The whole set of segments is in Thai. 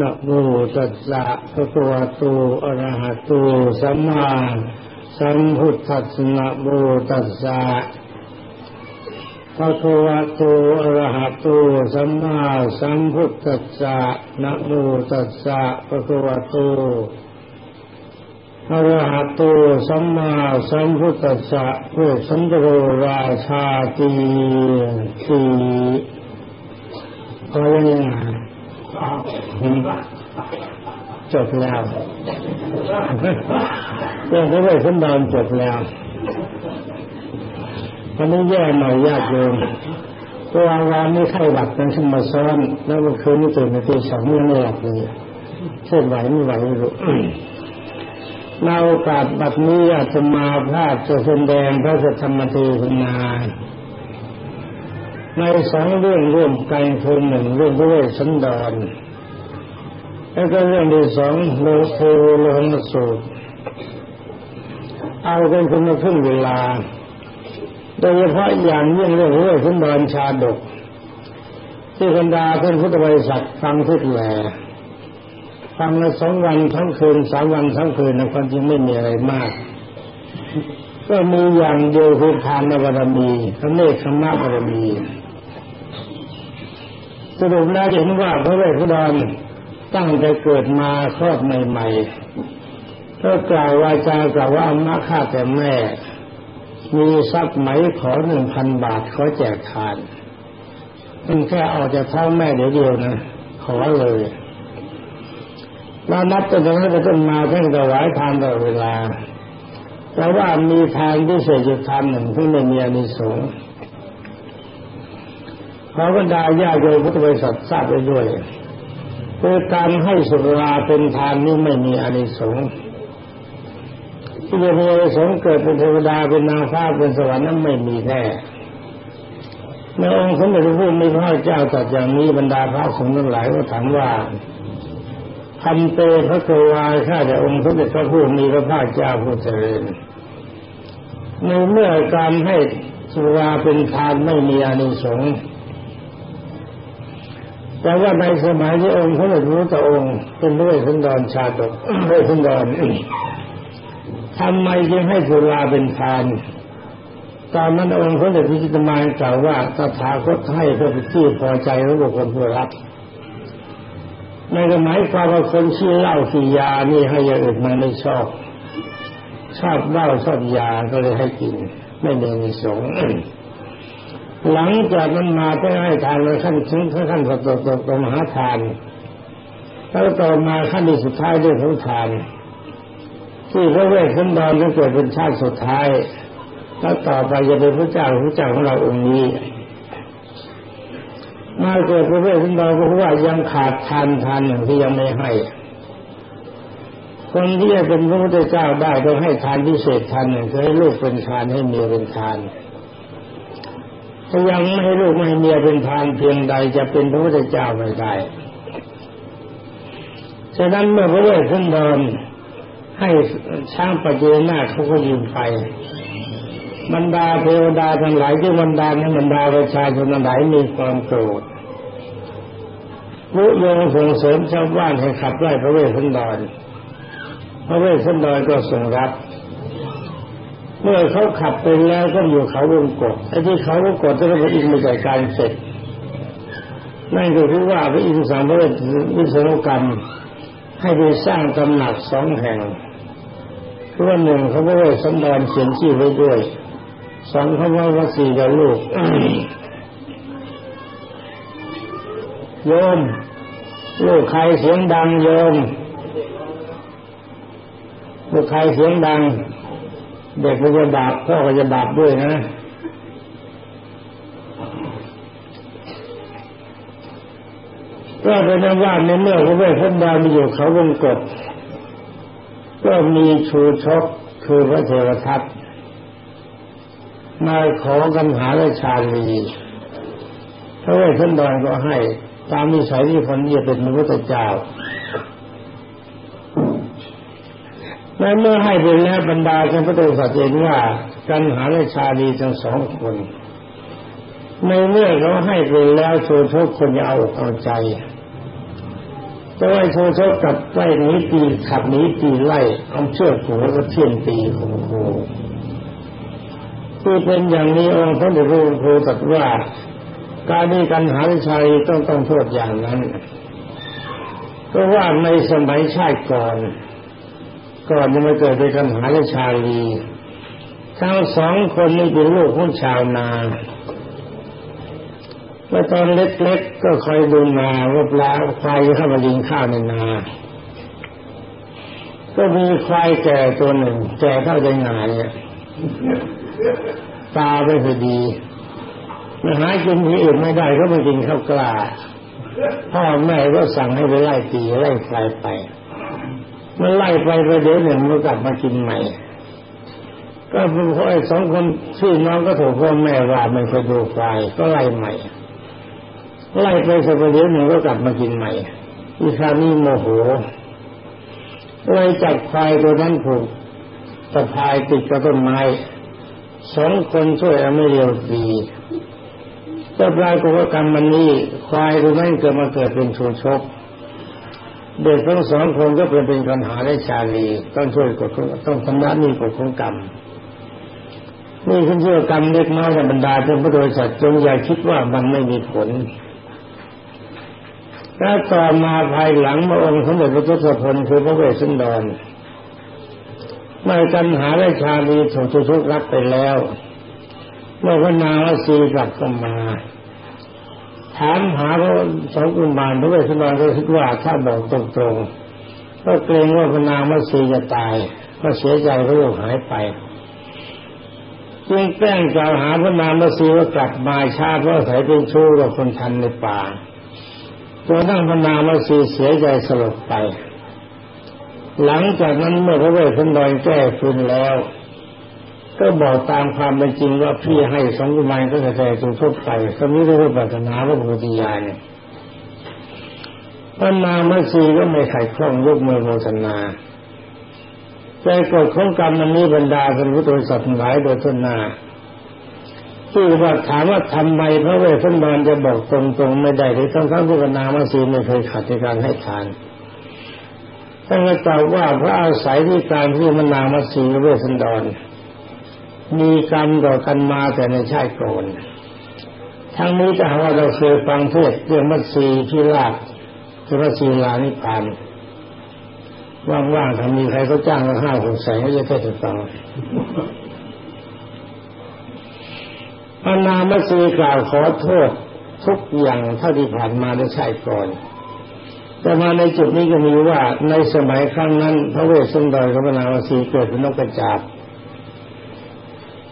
นะโมตัสสะภะคะวะโตอะระหะโตสัมมาสัมพุทธัสสะนะโมตัสสะภะคะวะโตอะระหะโตสัมมาสัมพุทธัสสะนะโมตัสสะภะคะวะโตอะระหะโตสัมมาสัมพุทธัสสะเพื่อสันโรราชาตีสีพอยังไง จบแล้วเรื่องที่ไม่ขึ้นดอนจบแล้ววันนี้แย่หน่อยยากเลยตัวอาวานไม่ไข้หวัดกันขึ้นมาซ้อน แล้วเมื่อคืนนี้ตื่นในตีสองยังไม่หลับเลยเส้นไหวไม่ไหวไม่รู้เราโอกาสบัดนี้อาตมาภาพจะแสดงพระสัทธรรมเทศนา ในสองเรื่องร่วมกันคือหนึ่งเรื่องด้วยสันดอนแล้วก็เรื่องที่สองโลโคโลหนสูตร เอาเป็นคนละครึ่งเวลา โดยเฉพาะอย่างยิ่งเรื่องเรื่องสันดอนชาดก ที่บรรดาเพื่อนพุทธบริษัทฟังทุกแหล่ฟังละสองวันทั้งคืนสามวันทั้งคืนนะความจริงไม่มีอะไรมาก ก็มีอย่างเดียวคือทานบารมีพระเนคขมะบารมี สรุปแล้วเห็นว่าพระเวสสุดรตั้งแต่เกิดมาคลอดใหม่ๆก็กล่าววาจากล่าวว่ามาข้าแต่แม่ มีทรัพย์ไหมขอหนึ่งพันบาทขอแจกทานมันแค่ออกจากเท้าแม่เดี๋ยวเดียวนะขอเลยเรานับตั้งแต่นั้นไปต้นมาท่านถวายทานตลอดเวลาแต่ว่ามีทานที่เศษจุดทานหนึ่งที่ไม่มีอานิสงส์ ขอบรรดาญาโยมพุทธบริษัททราบไปด้วยคือการให้สุราเป็นทานนี้ไม่มีอานิสงส์ที่จะมีอานิสงส์เกิดเป็นเทวดาเป็นนางฟ้าเป็นสวรรค์นั้นไม่มีแน่ในองค์สมเด็จพระพุทธมีพระเจ้าตรัสอย่างนี้บรรดาพระสงฆ์ทั้งหลายก็ถามว่าพันเตพระโกวาข้าแต่องค์สมเด็จพระพุทธมีพระภาคเจ้าผู้เจริญในเมื่อการให้สุราเป็นทานไม่มีอานิสงส์ แต่ว่าในสมัยที่องค์พระเดชพระตองค์เป็นด้วยสันดอนชาดกด้วยสันดอนทำไมจึงให้สุราเป็นทานตอนนั้นองค์พระเดชพระจิตมานกล่าวว่าตถาคตให้เพื่อเป็นที่พอใจของบุคคลผู้รับในสมัยความว่าคนชี้เหล้าขี้ยานี่ให้ยาอื่นมาไม่ชอบ ชอบเหล้าชอบยาก็เลยให้กิน ไม่เดินสง หลังจากนั้นมาก็ให้ทานมาขั้นถึงขั้นสัตว์ตมหาทานแล้วต่อมาขั้นที่สุดท้ายด้วยของทาน ที่พระเวสสันดรจะเกิดเป็นชาติสุดท้าย แล้วต่อไปจะเป็นพระเจ้าพระเจ้าของเราองค์นี้มาเกิดพระเวสสันดรก็เพราะว่ายังขาดทานทานอย่างที่ยังไม่ให้ คนที่จะเป็นพระพุทธเจ้าได้ต้องให้ทานพิเศษทานหนึ่งคือให้ลูกเป็นทานให้เมียเป็นทาน ถ้ายังไม่ให้ลูกไม่ให้เมียเป็นทานเพียงใดจะเป็นพระพุทธเจ้าไม่ได้ฉะนั้นเมื่อพระเวสสันดรให้ช้างปัจเจนาเขาก็ยืมไปบรรดาเทวดาทั้งหลายที่บรรดาให้บรรดาประชาชนทั้งหลายมีความโกรธรู้ยงส่งเสริมชาวบ้านให้ขับไล่พระเวสสันดร พระเวสสันดรก็ทรงรับ เมื่อเขาขับไปแล้วก็อยู่เขาวงกฏไอ้ที่เขาวงกฏจะพระอินทร์มาจัดการเสร็จนั่นก็คือว่าพระอินทร์สังพระวิศนุกรรม ให้ไปสร้างตำหนักสองแห่งเพื่อหนึ่งเขาพระเวสสันเขียนชื่อไว้ด้วยสองเขาว่าว่าสี่กับลูกโยมลูกใครเสียงดังโยมลูกใครเสียงดัง เด็กก็จะบาปพ่อก็จะบาปด้วยนะก็เป็นว่าในเมื่อพระเวสสันดรมีอยู่เขาวงกฏก็มีชูชกคือพระเทวทัตมาขอกันหาราชาลีพระเวสสันดรก็ให้ ตามนิสัยที่คนนี้เป็นพระพุทธเจ้า แม้เมื่อให้ไปแล้วบรรดาท่านพระโตสัตว์เห็นว่ากันหาราชาลีทั้งสองคนในเมื่อเขาให้ไปแล้วโชว์ทุกคนจะเอาเอาใจจแต่ว่าโชชกกับไล่หนีตีขับหนีตีไล่เอาเชือกผูกแล้วก็เทียนตีของครูที่เป็นอย่างนี้องค์พระเดชพระคุณครูตรัสว่าการนี้การหาชัยต้องต้องโทษอย่างนั้น เพราะว่าในสมัยชาติก่อน ก่อนจะมาเกิดเป็นกันหาแลชาลีทั้งสองคนนี้เป็นลูกของชาวนาเมื่อตอนเล็กๆก็คอยดูนาว่าปลาควายเข้ามาลิงข้าวในนา ก็มีควายแก่ตัวหนึ่ง แก่เท่าใจงานเนี่ยตาไม่พอดีมาหากินที่อื่นไม่ได้ก็มากินข้าวกล้าพ่อแม่ก็สั่งให้ไปไล่ตีไล่ควายไป มันไล่ไปไปเดี๋ยวหนึ่งมันกลับมากินใหม่ ก็เป็นเพราะไอ้สองคนชื่อน้องก็ถูกพ่อแม่ว่าไม่เคยดูควายก็ไล่ใหม่ ไล่ไปสักเดี๋ยวหนึ่งก็กลับมากินใหม่อีคานี้โมโหเลยจับควายตัวนั้นผูกสะพายติดกับต้นไม้สองคนช่วยไม่เร็วดีก็ปรากฏว่ากรรมมันนี้ควายตัวนั้นเกิดมาเกิดเป็นชูชก เด็กทั้งสองคนก็เป็นเป็นปัญหาและชาลีต้องช่วยกดต้องทำหน้านี่กดของกรรมนี่คุณเชื่อกรรมเล็กน้อยในบรรดาเป็นพระโดยสัตว์จงอย่าคิดว่ามันไม่มีผลถ้าต่อมาภายหลังมาองค์สมเด็จพระทศพลคือพระเวสสันดรเมื่อกันหาได้ชาลีถูกทุกรับไปแล้วเมื่อพระนางวสีกลับก็มา ถามหาพระสองกุมารพระเวสสันดรก็คิดว่าถ้าบอกตรงๆก็เกรงว่าพนางวสีจะตาย ก็เสียใจพระลูกหายไปจึงแกล้งกล่าวหาพระนางวสีว่ากลับมาชาเพราะใส่เป็นชู้กับคนทันในป่าจนทั้งพนางวสีเสียใจสลบไป หลังจากนั้นเมื่อพระเวสสันดรแก้คืนแล้ว ก็บอกตามความเป็นจริงว่าพี่ให้สองกุมารก็จะใจถูกทุบไปสมิได้ปรารถนาว่าพุทธิยานพระนามสีก็ไม่ขัดข้องยกมือโมทนาใจกดของกรรมมันนี้บรรดาเป็นผู้ตัวสัตว์หลายโดยทุนนาที่ว่าถามว่าทำไมพระเวสสันดรจะบอกตรงๆไม่ได้หรือทั้งทั้งที่พระนามสีไม่เคยขัดในการให้ทานท่านก็ตอบว่าพระอาศัยที่การที่มนามาสีเวสันดร มีกรรมต่อกันมาแต่ในชาติก่อนทั้งนี้ถ้าว่าเราเคยฟังเทศเรื่องมัตสีที่ลาบที่มัตสีลานิพานว่างๆถ้ามีใครเขาจ้างเราห้าหกแสนก็จะเทศฟังพระนามสีกล่าวขอโทษทุกอย่างเท่าที่ผ่านมาในชาติก่อนแต่มาในจุดนี้ก็มีว่าในสมัยครั้งนั้น พระเวสสันดรกับพระนางวสีเกิดเป็นนกกระจาบ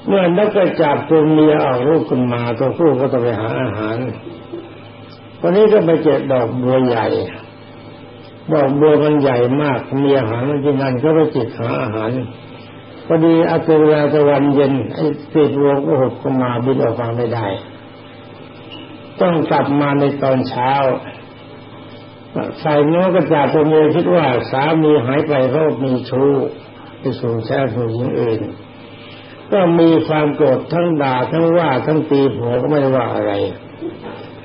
เมื่อนกกระจาบตัวเมียออกลูกขึ้นมาตัวผู้ก็ต้องไปหาอาหารวันนี้ก็ไปเจอดอกบัวใหญ่ดอกบัวมันใหญ่มากมีอาหารมันกินกันก็ไปจิตหาอาหารพอดีอาตุลาตะวันเย็นไอ้ติดวัวก็หดขึ้นมาบินออกมาไม่ได้ ต้องกลับมาในตอนเช้าฝ่ายโน้ก็จาตัวเมียคิดว่าสามีหายไปเพราะมีชู้ไปสู่แช่ผู้หญิงอื่น ก็มีความโกรธทั้งด่าทั้งว่าทั้งตีผัวก็ไม่ว่าอะไร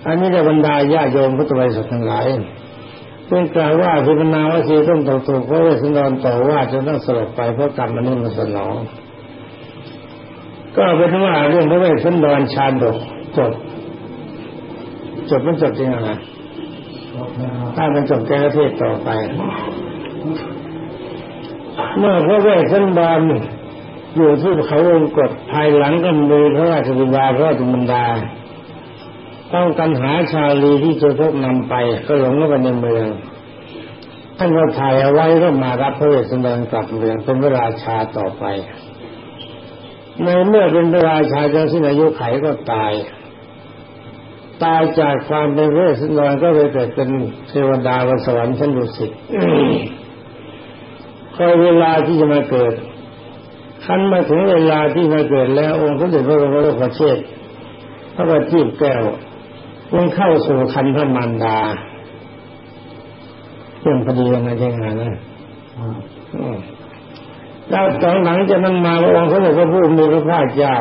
อันนี้จะบรรดาญาโยมพุทธบริษัททั้งหลายเพื่อกล่าวว่าพิพนาวสีต้องตกถูกเพราะเวสนอนต่อว่าจนต้องสลบไปเพราะกรรมมันนี่มันสนอง ก็เป็นว่าเรื่องพระเวสสันดรชาดกจบจบมันจบจริงอะถ้ามันจบแก้เทศต่อไป เมื่อพระเวสสันดร อยู่ที่เขาวงกฏภายหลังก็มีพระราชบิดาพระราชบิดา ต้องกันหาชาลีที่จะทกนำไปก็หลงเข้าไปในเมืองท่านก็ถ่ายเอาไว้ก็มารับพระเวสสันดรกลับเมืองเป็นพระราชาต่อไป ในเมื่อเป็นพระราชาจนสิ้นอายุไขก็ตาย ตายจากความเป็นเวสนอนก็เลยเกิดเป็นเทวดาบนสวรรค์ชั้นดุสิตคอยเวลาที่จะมาเกิด คันมาถึงเวลาที่มาเกิดแล้วองค์พระเดชพระบรมโลกเชษพระบาทีบแก้วมันเข้าสู่คันพระมารดาเรื่องพอดียังไงใช่ไหมนะแล้วตอนหลังจากนั้นมาองค์พระเดชพระผู้มีพระภาคเจ้า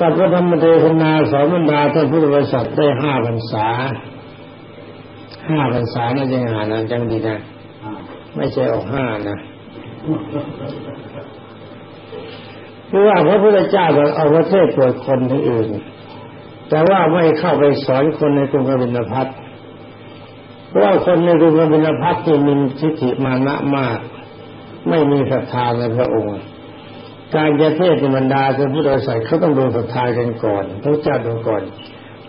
กับพระธรรมเทศนาสอนบรรดาท่านพุทธบริษัทได้ห้าพรรษาห้าพรรษาน่าจะงานนั้นจังดีนะไม่ใช่ออกห้านะ เพราะว่าพระพุทธเจ้าเอาประเทศตรวจคนที่อื่น แต่ว่าไม่เข้าไปสอนคนในกรุงกบินพัทเพราะว่าคนในกรุงกบินพัทที่มีทิฏฐิมานะมาก ไม่มีศรัทธาในพระองค์ การจะเทศในบรรดาท่านผู้โดยสารเขาต้องดูศรัทธากันก่อนพระเจ้าดูก่อน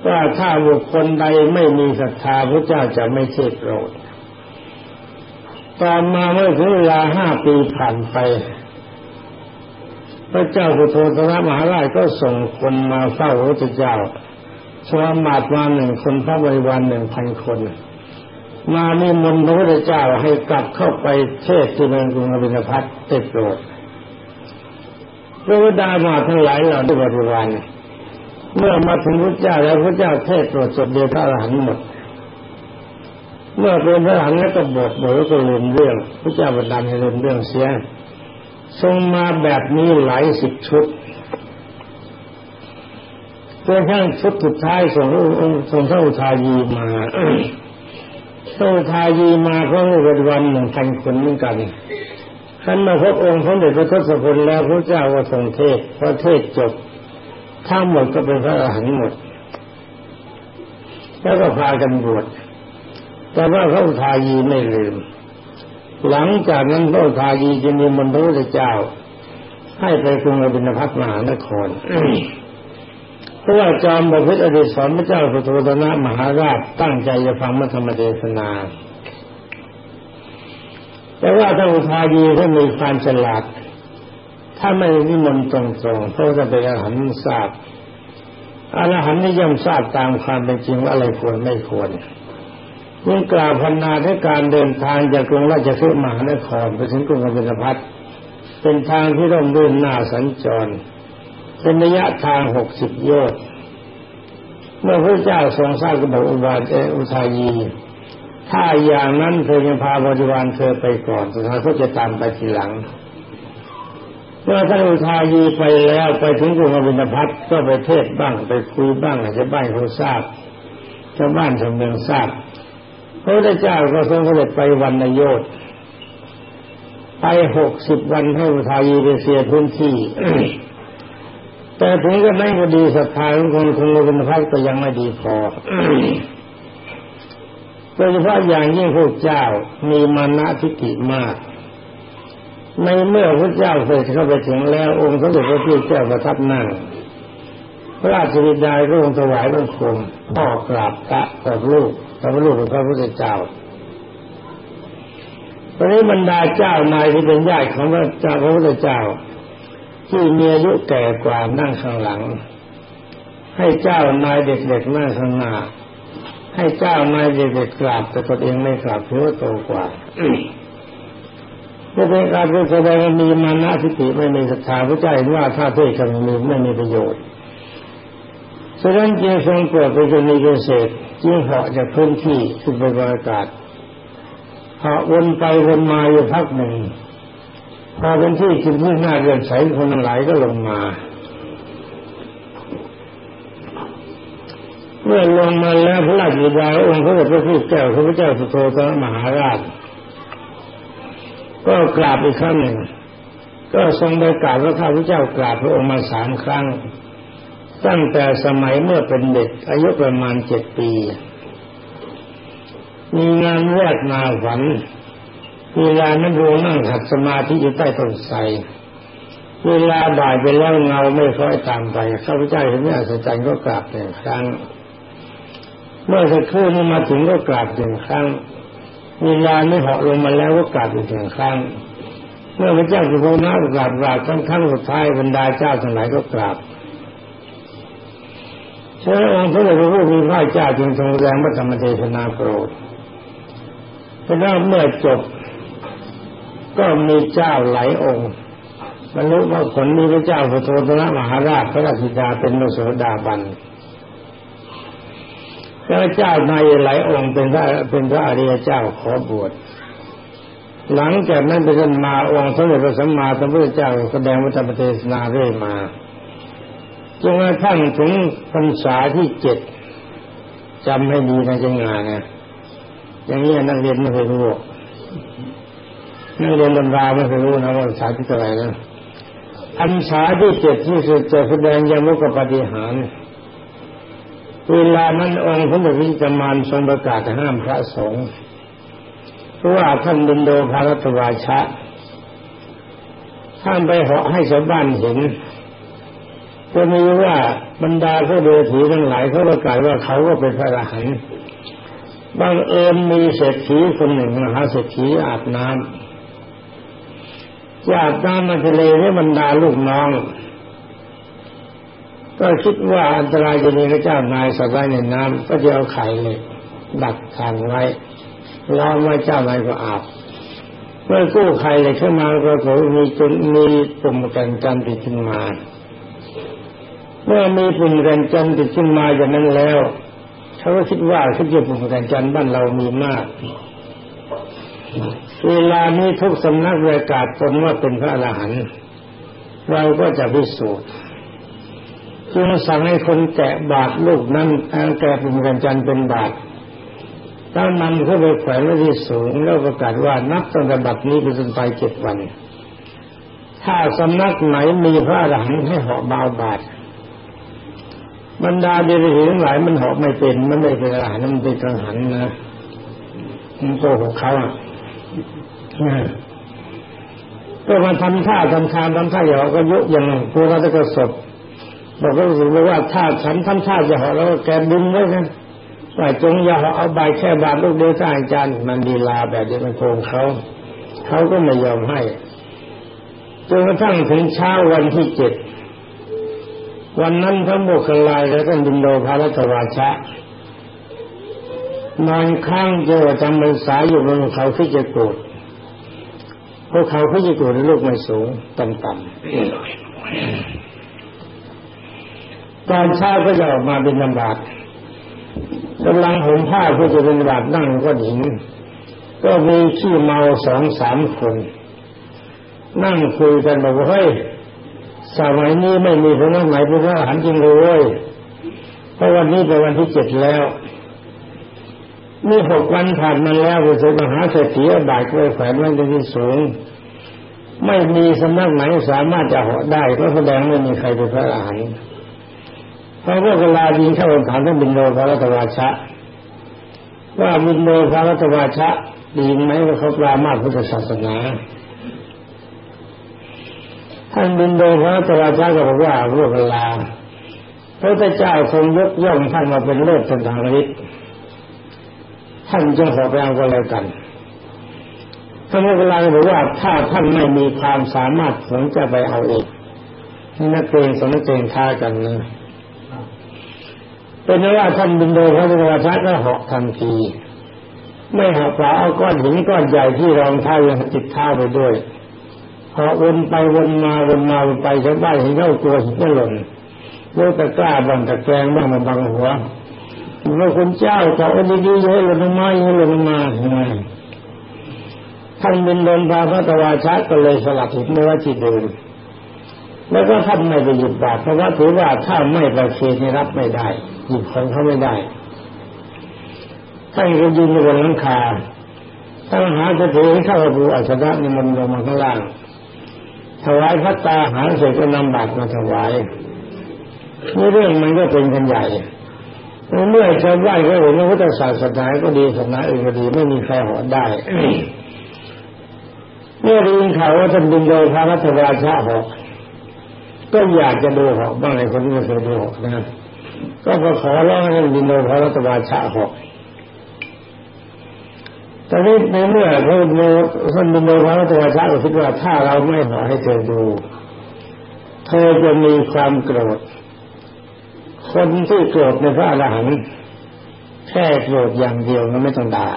ว่าถ้าบุคคลใดไม่มีศรัทธาพระเจ้าจะไม่เทศโปรดต่อมาเมื่อถึงเวลาห้าปีผ่านไป พระเจ้าสุโธทนะมหาราชก็ส่งคนมาเฝ้าพระเจ้าชวมาตมาหนึ่งคนพระบริวารหนึ่งพันคน มานิมนต์พระพุทธเจ้าให้กลับเข้าไปเทศที่เมืองกรุงอภินพัทเตโปรดพระวดามาทั้งหลายเหล่านี้บริวารเมื่อมาถึงพระเจ้าแล้วพระเจ้าเทศโปรดจบเดียวพระอรหันต์หมด เมื่อเป็นพระอรหันต์แล้วก็บทบทแล้วก็ลืมเรื่อง พระเจ้าบันดาลให้ลืมเรื่องเสีย ทรงมาแบบนี้หลายสิบชุดจนทั้งชุดสุดท้ายส่งองค์ส่งเท่าทายีมาเท่าทายีมาเพราะวันวันหนึ่งพันคนเหมือนกันขันมาพบองค์พระเดชพระทศพลแล้วพระเจ้าก็ทรงเทศพระเทศจบทั้งหมดก็เป็นพระอรหันต์หมด แล้วก็พากันบวชแต่ว่าพระอุทายีไม่ลืม หลังจากนั้นพระอุทายีจึงมีมนต์พระพุทธเจ้า ให้ไปกรุงอบินพัทมหานครเพราะว่าจอมบพิตรอดีตสอนพระเจ้าสุโธทนะมหาราชตั้งใจจะฟังพระธรรมเทศนาแต่ว่าถ้าอุทายีท่านมีความฉลาด ถ้าไม่นิมนต์ตรงๆเพราะจะเป็นอรหันต์ทราบอรหันต์นี่ย่อมทราบตามความเป็นจริงว่าอะไรควรไม่ควร ยิ่งกล่าวพันนาในการเดินทางจากกรุงราชคฤห์มหานครไปถึงกรุงกบิลพัทเป็นทางที่ร่มรื่นหน้าสัญจรเป็นระยะทางหกสิบโยชน์เมื่อพระเจ้าทรงทราบก็บอกอุบาเออุทายี ถ้าอย่างนั้นเธอยังพาบริวารเธอไปก่อนสุดท้ายเขาจะตามไปทีหลัง เมื่อท่านอุทายีไปแล้วไปถึงกรุงอภินพัทก็ไปเทศบ้างไปคุยบ้างอาจจะบ้านเขาทราบชาวบ้านชาวเมืองทราบ พระพุทธเจ้าก็ทรงเสด็จไปวันนโยชไปหกสิบวันให้อุทายีไปเสียพื้นที่ แต่ถึงก็ไม่พอดีศรัทธาของคนคงอภินพัทก็ยังไม่ดีพอโดยเฉพาะอย่างยิ่งพวกเจ้ามีมานะทิฏฐิมากในเมื่อพระเจ้าเสด็จเข้าไปถึงแล้ว องค์สมเด็จพระพุทธเจ้าประทับนั่งพระราชบิดาก็องถวายบังคมพ่อกราบตะกับลูก กับลูกของพระพุทธเจ้าตอนนี้บรรดาเจ้านายที่เป็นญาติของพระเจ้าพระพุทธเจ้า ที่มีอายุแก่กว่านั่งข้างหลัง ให้เจ้านายเด็กๆนั่งข้างหน้า ให้เจ้านายเด็กๆกราบแต่ตนเองไม่กราบเพราะโตกว่าจะเป็นการแสดงมีมานะทิฏฐิไม่มีศรัทธาพระเจ้าเห็นว่าถ้าเทศกันมีไม่มีประโยชน์ฉะนั้นจึงทรงโปรดไปจนมีเกษตร จึงเหาะจากพื้นที่ขึ้นไปบรรยากาศเหาะวนไปวนมาอยู่พักหนึ่งพอเป็นที่ขึ้นที่หน้าเรือนใสคนหลายก็ลงมา เมื่อลงมาแล้วพระราชบิดาองค์พระบรมแก้วพระพุทธเจ้าสุโธทนมหาราช ก็กราบอีกครั้งหนึ่ง ก็ทรงไปกราบพระข้าพเจ้ากราบพระองค์มาสามครั้ง ตั้งแต่สมัยเมื่อเป็นเด็ก อายุประมาณเจ็ดปี มีงานแรกนาฝันเวลานั้นดวงนั่งขัดสมาธิอยู่ใต้ต้นไทรเวลาบ่ายไปแล้วเงาไม่ค่อยตามไปข้าพเจ้าเห็นไม่อัศจรรย์ก็กราบหนึ่งครั้ง เมื่อสักครู่นี้มาถึงก็กราบหนึ่งครั้งเวลาไม่เหาะลงมาแล้วก็กราบอีกหนึ่งครั้ง เมื่อพระเจ้าสุโธนะกราบกราบครั้งครั้งสุดท้ายบรรดาเจ้าทั้งหลายก็กราบ เช้าองค์พระเดชพระผู้มีพระเจ้าจึงทรงแรงพระธรรมเทศนาโปรดเพราะนั้นเมื่อจบก็มีเจ้าหลายองค์บรรลุว่าผลมีพระเจ้าสุโธนะมหาราชพระราชดาเป็นมโสดาบันแล้วเจ้านายหลายองค์เป็นพระเป็นพระอริยเจ้าขอบวชหลังจากนั้นเป็นมาองค์สมเด็จพระสัมมาสัมพุทธเจ้าแสดงวัตรเทศนาเรื่อยมา จนกระทั่งถึงพรรษาที่เจ็ดจำให้ดีนะจังงานนะอย่างนี้นักเรียนไม่เคยรู้นักเรียนตำราไม่เคยรู้นะว่าภาษาที่เท่าไหร่นะอันษาที่เจ็ดที่สุดจะแสดงยมุกปฏิหารเวลานั้นองค์พระบุตรมานทรงประกาศห้ามพระสงฆ์เพราะว่าท่านดินโดภารตวาชะท่านไปเหาะให้ชาวบ้านเห็น จะมีว่าบรรดาพระเดถีทั้งหลายเขาประกาศว่าเขาก็เป็นพระอรหันต์บางเอิญมีเศรษฐีคนหนึ่งมหาเศรษฐีอาบน้ำอาบน้ำมาทะเลให้บรรดาลูกน้อง ก็คิดว่าอันตรายจะมีพระเจ้านายสัตว์ไว้ในน้ำก็จะเอาไข่เลยดักทางไว้ล้อมไว้เจ้านายก็อาบเมื่อกู้ไข่เลยขึ้นมาก็โผมีจนมีปุ่มกันจันติดขึ้นมา เมื่อมีปุ่มกันจันติดขึ้นมาอย่างนั้นแล้วเขาก็คิดว่าเขาจะปุ่มกันจันบ้านเรามีมากเวลานี้ทุกสำนักประกาศตนว่าเป็นพระอรหันต์เราก็จะพิสูจน์จึงสั่งให้คนแกะบาทลูกนั้นแกะปุ่มกันจันเป็นบาทถ้านำเข้าไปแขวนไว้ที่สูงแล้วประกาศว่านับตั้งแต่บัดนี้ไปจนไปเจ็ดวัน ถ้าสำนักไหนมีพระอรหันต์ให้เหาะบาบาท บรรดาเดรัจฉีทั้งหลายมันหาะไม่เป็นมันไม่เป็นอรหันมันเป็นกระหันนะมันโกหกเขาอะก็มาทำท่าทำทานทำท่าอย่าก็ยุอย่างพวกเราจะกระสบบอกก็รู้สึกว่าถ้าฉันทำท่าจะหาะแล้วแกดึงไว้นะว่าจงอย่าเอาใบแค่บาทลูกเดียวสร้างจานมันดีลาแบบนี้มันโกงเขาเขาก็ไม่ยอมให้จนกระทั่งถึงเช้าวันที่เจ็ด วันนั้นพระโมคคัลลายและท่านบินโดภารตวาชะนอนข้างเจอจำพรรษาอยู่บนเขาที่จะกรธพวกเขาที่จะกรธลูกไม่สูงต่ำๆตอนเช้าก็จะออกมาเป็นลำบากกำลังห่มผ้าเพื่อจะเป็นบาดนั่งก็หินก็มีขี้เมาสองสามคน นั่งคุยกันบอกว่าเฮ้ย สมัยนี้ไม่มีพระไหนเป็นพระอรหันต์จริงเลยเพราะวันนี้เป็นวันที่เจ็ดแล้วนี่หกวันผ่านมาแล้วพระสมหาเศรษฐีบาดกล้วยแขวนไว้ที่สูง ไม่มีสำนักไหนสามารถจะเหาะได้ก็แสดงไม่มีใครเป็นพระอรหันต์พระพุทธลาดินเข้าถามท่านบินโดพระรัตวาชะ ว่าบินโดพระรัตวาชะดีไหมว่าเขาปรามาพุทธศาสนา ท่านบินโดพระตวาชะก็บอกว่าพระพุทธลาพระเจ้าทรงยกย่องท่านมาเป็นเลิศทางฤทธิ์ท่านจะขอไปเอาก็แล้วกันท่านพุทธลาบอกว่าถ้าท่านไม่มีความสามารถผมจะไปเอาเองนักเรียนสมเด็จท้ากันนะเป็นว่าท่านบินโดพระพุทธราชาก็หอกทันทีไม่หอกเปลาเอาก้อนหินก้อนใหญ่ที่รองเท้ายังติดเท้าไปด้วย พอวนไปวนมาวนมาวนไปชาวบ้านเห็นเข้าตัวหินก็หล่นโลตะกล้าบังตะแกรงบ้างมาบังหัวเมื่อคุณเจ้าจะเอาดีๆเยอะหล่นมาเยอะหล่นมาทำไมท่านบินโดนพาพระตวาชาก็เลยสลับหินไม่ว่าจิตเดินแล้วก็ท่านไม่ไปหยุดบาปเพราะว่าถือว่าถ้าไม่ประเคนรับไม่ได้หยิบของเขาไม่ได้ท่านก็ยืนอยู่บนหลังคาท่านหาจะถือเข้าบูอัศนะนิมนต์ลงมาข้างล่าง ถวายพระตาหารเสร็จก็นำบาตรมาถวายนี่เรื่องมันก็เป็นกันใหญ่เมื่อชาวบ้านก็เห็นว่าพุทธศาสนาก็ดีศาสนาอื่นก็ดีไม่มีใครหอได้เมื่อได้ยินข่าวว่าท่านบินโดยพระรัตราชาหอกก็อยากจะดูหอกบ้างไอ้คนที่ไม่เคยดูหอกนะก็มาขอร้องให้บินโดพระรัตวาชาหอก ตอนนี้ในเมื่อพระโนท่านบินโดพระรัตวาชาก็คิดว่าถ้าเราไม่ขอให้เธอดู เธอจะมีความโกรธ คนที่โกรธในพระอรหันต์แค่โกรธอย่างเดียวมันไม่ต้องด่า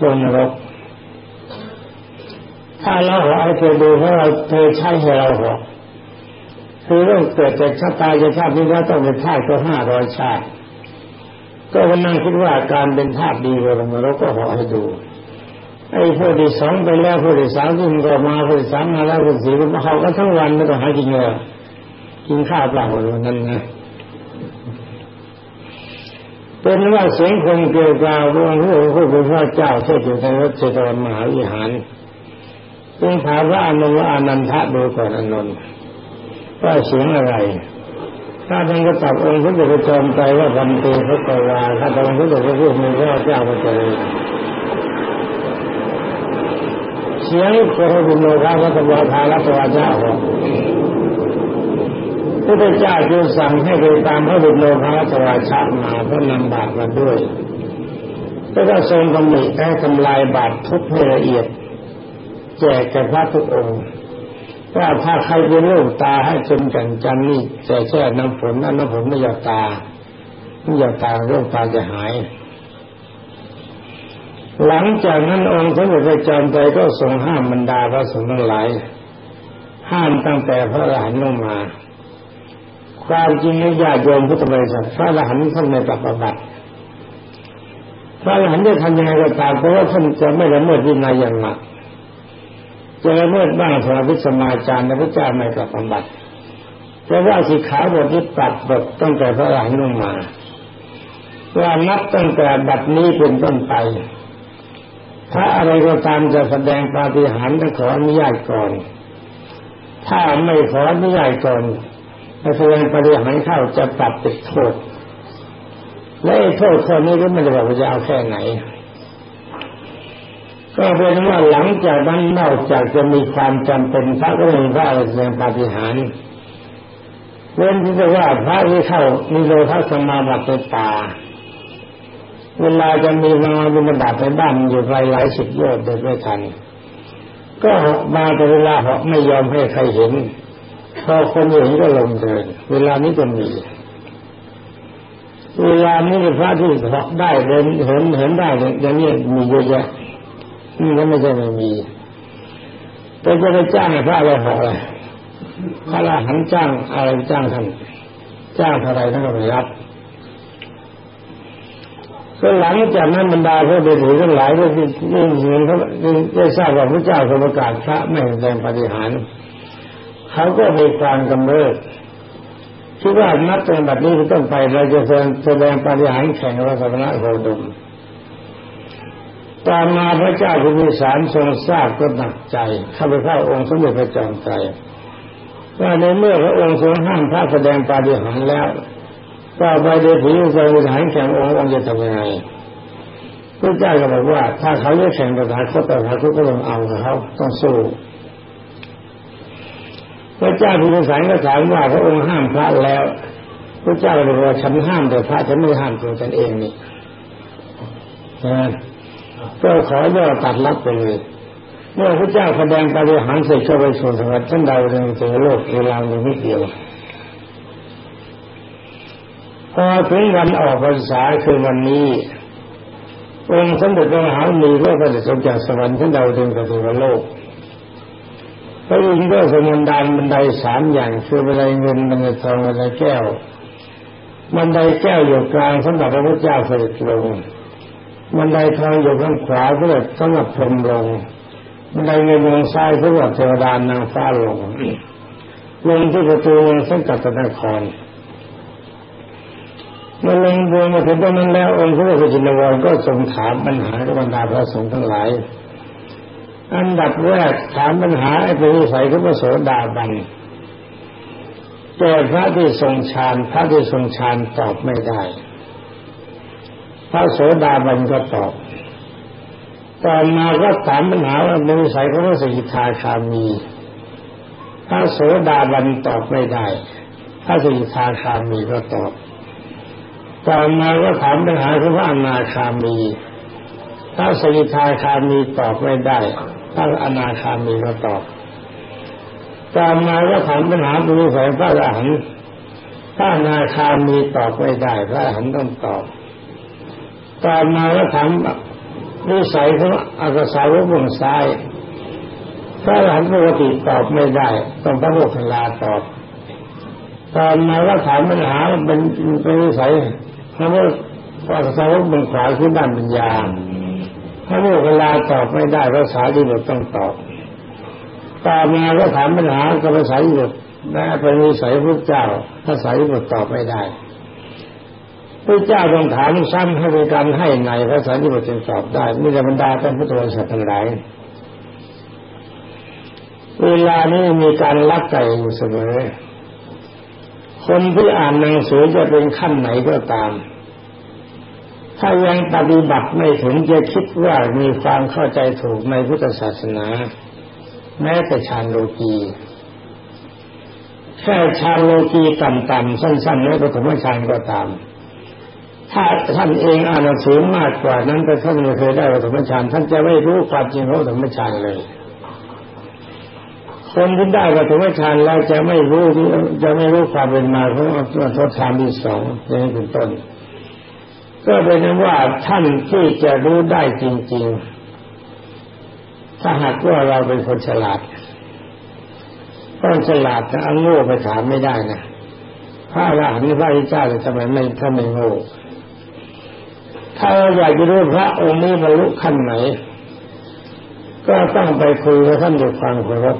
ลงนรกถ้าเราขอให้เธอดูเพราะเราเธอใช้ให้เราหอคือเรื่องเกิดจากชาตาจชาตินี้แล้วต้องเป็นชาติก็ห้าร้อยชาติ ก็วันนั่งคิดว่าการเป็นชาติดีกว่าเราก็ขอให้ดูไอ้ผู้ที่สองไปแล้วผู้ที่สามที่มันก็มาผู้ที่สามมาแล้วผู้ที่สี่มาเขาก็ทั้งวันไม่ต้องหากินเลยกินข้าวเปล่าวันนั้นนะเป็นว่าเสียงคนเกลียวกราวพระองค์ผู้เป็นพระเจ้าเทศอยู่ในรัชดรมหาวิหารจึงถามว่าอนุว่าอนันทะดูก่อนอนนท์ว่าเสียงอะไร ถ้าท่านก็ตอบองค์พระเจ้าจอมใจว่าบันเตพระกวาถ้าตองค์พระเจ้าพูดมีพระเจ้าพระเจ้าเสียงโคบุโลภะวัตวาทารัตวาเจ้าพระเจ้าจึงสั่งให้ไปตามพระบุตรโลภะสวาชามาเพื่อนำบาตรมาด้วยแล้วก็ทรงกำหนดให้ทำลายบาตรทุกให้ละเอียด แจกแก่พระทุกองค์ ว่าถ้าใครเป็นโรคตาให้จนกันจันนี่จะแช่น้ำฝนนั่นน้ำฝนไม่หยาตาไม่หยาตาโรคตาจะหาย หลังจากนั้นองค์สมเด็จพระจอมไตรก็ทรงห้ามบรรดาพระสงฆ์ทั้งหลาย ห้ามตั้งแต่พระอรหันต์ลงมา ความจริงญาติโยมพุทธบริษัทพระอรหันต์ท่านในปฏิบัติพระอรหันต์จะทำยังไงก็ตามเพราะว่าท่านจะไม่ละเมิดวินัยอย่างหนัก จะละเมิดบ้างสมาธิสมาจารย์พระเจ้าไม่ปฏิบัติแต่ว่าสิขาบทที่ปัดบทตั้งแต่พระอรหันต์ลงมาว่านับตั้งแต่บัดนี้เป็นต้นไป ถ้าอะไรก็ตามจะแสดงปาฏิหาริย์ต้องขออนุญาตก่อน ถ้าไม่ขออนุญาตก่อนถ้าแสดงปฏิหาริย์เข้าจะปรับเป็นโทษและโทษข้อนี้ก็ไม่ได้บอกว่าจะเอาแค่ไหน ก็เป็นว่าหลังจากนั้นนอกจากจะมีความจำเป็นพระก็มีพระแสดงปฏิหารเว้นที่จะว่าพระที่เข้ามีโลทัสมาบัติในป่าเวลาจะมีมาบินบาตในบ้านอยู่ไกลหลายสิบโยชน์เดินไม่ทัน ก็มาแต่เวลาเขาไม่ยอมให้ใครเห็น พอคนเห็นก็ลงเดิน เวลานี้ก็มีเวลานี้พระที่เหาะได้เดินเห็นเห็นได้อย่างนี้มีเยอะแยะ นี่ก็ไม่ใช่ไม่มีแต่จะไปจ้างพระอะไรเหาะอะไรพระละหันจ้างอะไรจ้างท่านจ้างเท่าไรท่านก็ไม่รับก็หลังจากนั้นบรรดาพระเดชทั้งหลายก็ที่เห็นเขาได้ทราบว่าพระเจ้าทรงประกาศพระไม่แสดงปฏิหารเขาก็มีการกำเริบคิดว่านับเป็นแบบนี้เป็ต้นไปเราจะแสดงปฏิหารแข่งรัศมณะโคดม ตามมาพระเจ้าพิมิสารทรงทราบก็หนักใจ เข้าพเจ้าองค์สมเด็จพระจอมไตรว่าในเมื่อพระองค์ทรงห้ามพระแสดงปฏิหารแล้วก็ไปเดผีทรงปฏิหารแข่งองค์องค์จะทำยังไงพระเจ้าก็บอกว่า ถ้าเขาจะแข่งปฏิหารเขาแต่เขาก็ต้องเอาเขาต้องสู้พระเจ้าพิมพิสารก็ถามว่าพระองค์ห้ามพระแล้ว พระเจ้าเลยว่าฉันห้ามแต่พระฉันไม่ห้ามตัวฉันเองนี่ใช่ไหม ก็ขอย่อตัดลับไปเลยเมื่อพระเจ้าแสดงปฏิหารเสร็จเข้าไปส่วนสวัสดิ์ท่านดาวเรืองเจอโลกเวลาเพียงนิดเดียวพอถึงวันออกพรรษาคือวันนี้องค์สมเด็จพระมหามีก็เสด็จจากสวรรค์ท่านดาวเรืองกับเทวโลกพระอินทร์ก็สมุนดานบันไดสามอย่างคือบันไดเงินบันไดทองบันไดแก้วบันไดแก้วอยู่กลางสำหรับพระพุทธเจ้าเสด็จลง บันไดทองอยู่ข้างขวาเพื่อสำหรับพรมลงบันไดเงินลงซ้ายเพื่อเทวดานางฟ้าลงลงที่ประตูสังกัดนครเมื่อลงดวงมาถึงตรงนั้นแล้วองค์พระพุทธจินวรก็ทรงถามปัญหาบรรดาพระสงฆ์ทั้งหลาย อันดับแรกถามปัญหาไอ้ป็นวิสัยของพระโสดาบันแต่พระที่ทรงฌานพระที่ทรงฌานตอบไม่ได้ พระโสดาบันก็ตอบต่อมาก็ถามปัญหาว่าเป็นวิสัยของพระสกิทาคามี พระโสดาบันตอบไม่ได้ พระสกิทาคามีก็ตอบ ต่อมาก็ถามปัญหาของพระอนาคามี พระสกิทาคามีตอบไม่ได้ พระอนาคามีก็ตอบตามมาก็ถามปัญหาปุริสัยพระอรหันต์พระอนาคามีตอบไม่ได้ พระอรหันต์ต้องตอบ ตามมาก็ถามวิสัยของอากสาวกวงซ้ายพระอรหันปกติตอบไม่ได้ ต้องพระโมคคัลลาตอบตามมาก็ถามปัญหาเป็นเป็นวิสัยพระโมคคัลลาบนขวาขึ้นด้านปัญญาถ้าโมกเวลาตอบไม่ได้ภาษาที่บทต้องตอบตามมาก็ถามปัญหากับภาษาที่บทแม้เป็นนิสัยพระเจ้าภาษาที่บทตอบไม่ได้ พระเจ้าต้องถามซ้ำให้บริการให้ในพระสารีบุตรจึงตอบได้มีแต่บรรดาท่านพุทธบริษัททั้งหลายเวลานี้มีการลักไก่อยู่เสมอ คนที่อ่านหนังสือจะเป็นขั้นไหนก็ตาม ถ้ายังปฏิบัติไม่ถึงจะคิดว่ามีความเข้าใจถูกในพุทธศาสนา แม้แต่ฌานโลกีแค่ฌานโลกีต่ำๆสั้นๆในปฐมฌานก็ตาม ถ้าท่านเองอ่านหนังสือมากกว่านั้นแต่ท่านไม่เคยได้ปฐมฌานท่านจะไม่รู้ความจริงของปฐมฌานเลยคนที่ได้ปฐมฌานแล้วจะไม่รู้จะไม่รู้ความเป็นมาของทศฌานที่สองอย่างนี้เป็นต้น ก็เป็นว่าท่านที่จะรู้ได้จริง ๆ ถ้าหากว่าเราเป็นคนฉลาดต้องฉลาดแต่เอาโง่ไปถามไม่ได้นะพระอรหันต์พระอิเจ้าทำไมไม่ถ้าไมโง่ ถ้าอยากจะรู้พระองค์นี้บรรลุขั้นไหน ก็ต้องไปคุยกับท่านด้วยความเคารพ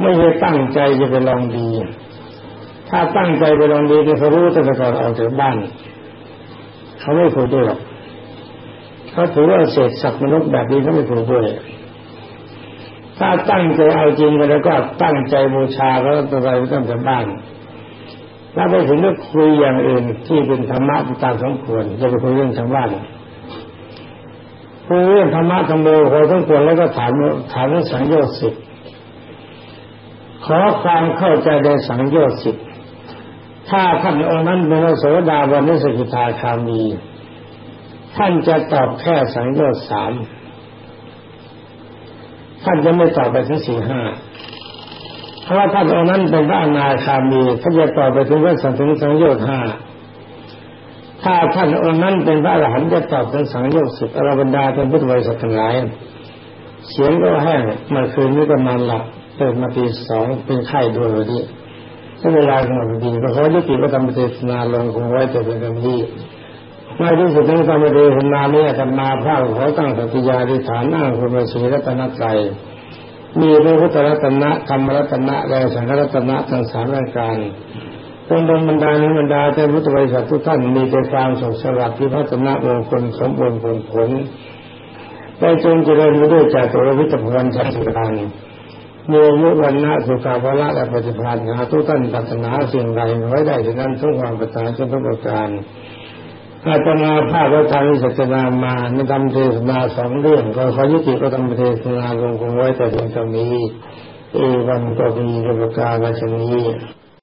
ไม่ใช่ตั้งใจจะไปลองดี ถ้าตั้งใจไปลองดีเขารู้ตั้งแต่ก่อนออกจากบ้าน เขาไม่คุยด้วยหรอกเขาถือว่าเศษสัตว์มนุษย์แบบนี้เขาไม่คุยด้วยถ้าตั้งใจเอาจริงไปแล้วก็ตั้งใจบูชาเขาตั้งใจตั้งแต่บ้าน แล้วไปถึงก็คุยอย่างอื่นที่เป็นธรรมะตามสมควรจะไปคุยเรื่องทางบ้านคุยเรื่องธรรมะธรรมโมพอสมควรแล้วก็ถามถามเรื่องสังโยชน์สิบขอความเข้าใจในสังโยชน์สิบถ้าท่านองค์นั้นเป็นโสดาบันนิสกิทาคามี ท่านจะตอบแค่สังโยชน์สามท่านจะไม่ตอบไปถึงสี่ห้า เพราะว่าท่านองค์นั้นเป็นพระอนาคามีท่านจะตอบไปถึงว่าสังถึงสังโยชน์ห้าถ้าท่านองค์นั้นเป็นพระอรหันต์จะตอบถึงสังโยชน์สิบอรบรรดาเป็นพุทธบริษัททั้งหลายเสียงก็แห้งเมื่อคืนนี้ก็นอนหลับตื่นมาตีสองเป็นไข้ด้วยวันนี้ถ้าเวลาของดีก็ขอยุติพระธรรมเทศนาลงคงไว้แต่เป็นคำนี้ไม่ที่สุดในธรรมเทศนาเนี้ธรรมาพระขอตั้งสติญาธิฐานนั่งคุณพระศรีรัตนตรัย มีพระพุทธรัตนะธรรมรัตนะและสังฆรัตนะทั้งสามรายการเป็นดวงบรรดานิบรรดาแต่พุทธบริษัททุกท่านมีแต่ความสุขสวัสดิ์ที่พัฒนามงคลสมบูรณ์ผลผลได้จงเจริญไปด้วยจากตัววิตรพรชัยสุรานมีอายุวันนะสุขาภละและปฏิภาณหาทุกท่านปรารถนาสิ่งใดไว้ได้ถึงนั้นทุกความประทานจนทุกประการ อาตมาภาพพระธรรมสัจนามาในธรรมเทศนาสองเรื่องก็ขอยุติพระธรรมเทศนาลงคงไว้แต่เพียงเท่านี้เอวันก็มีประการชนี้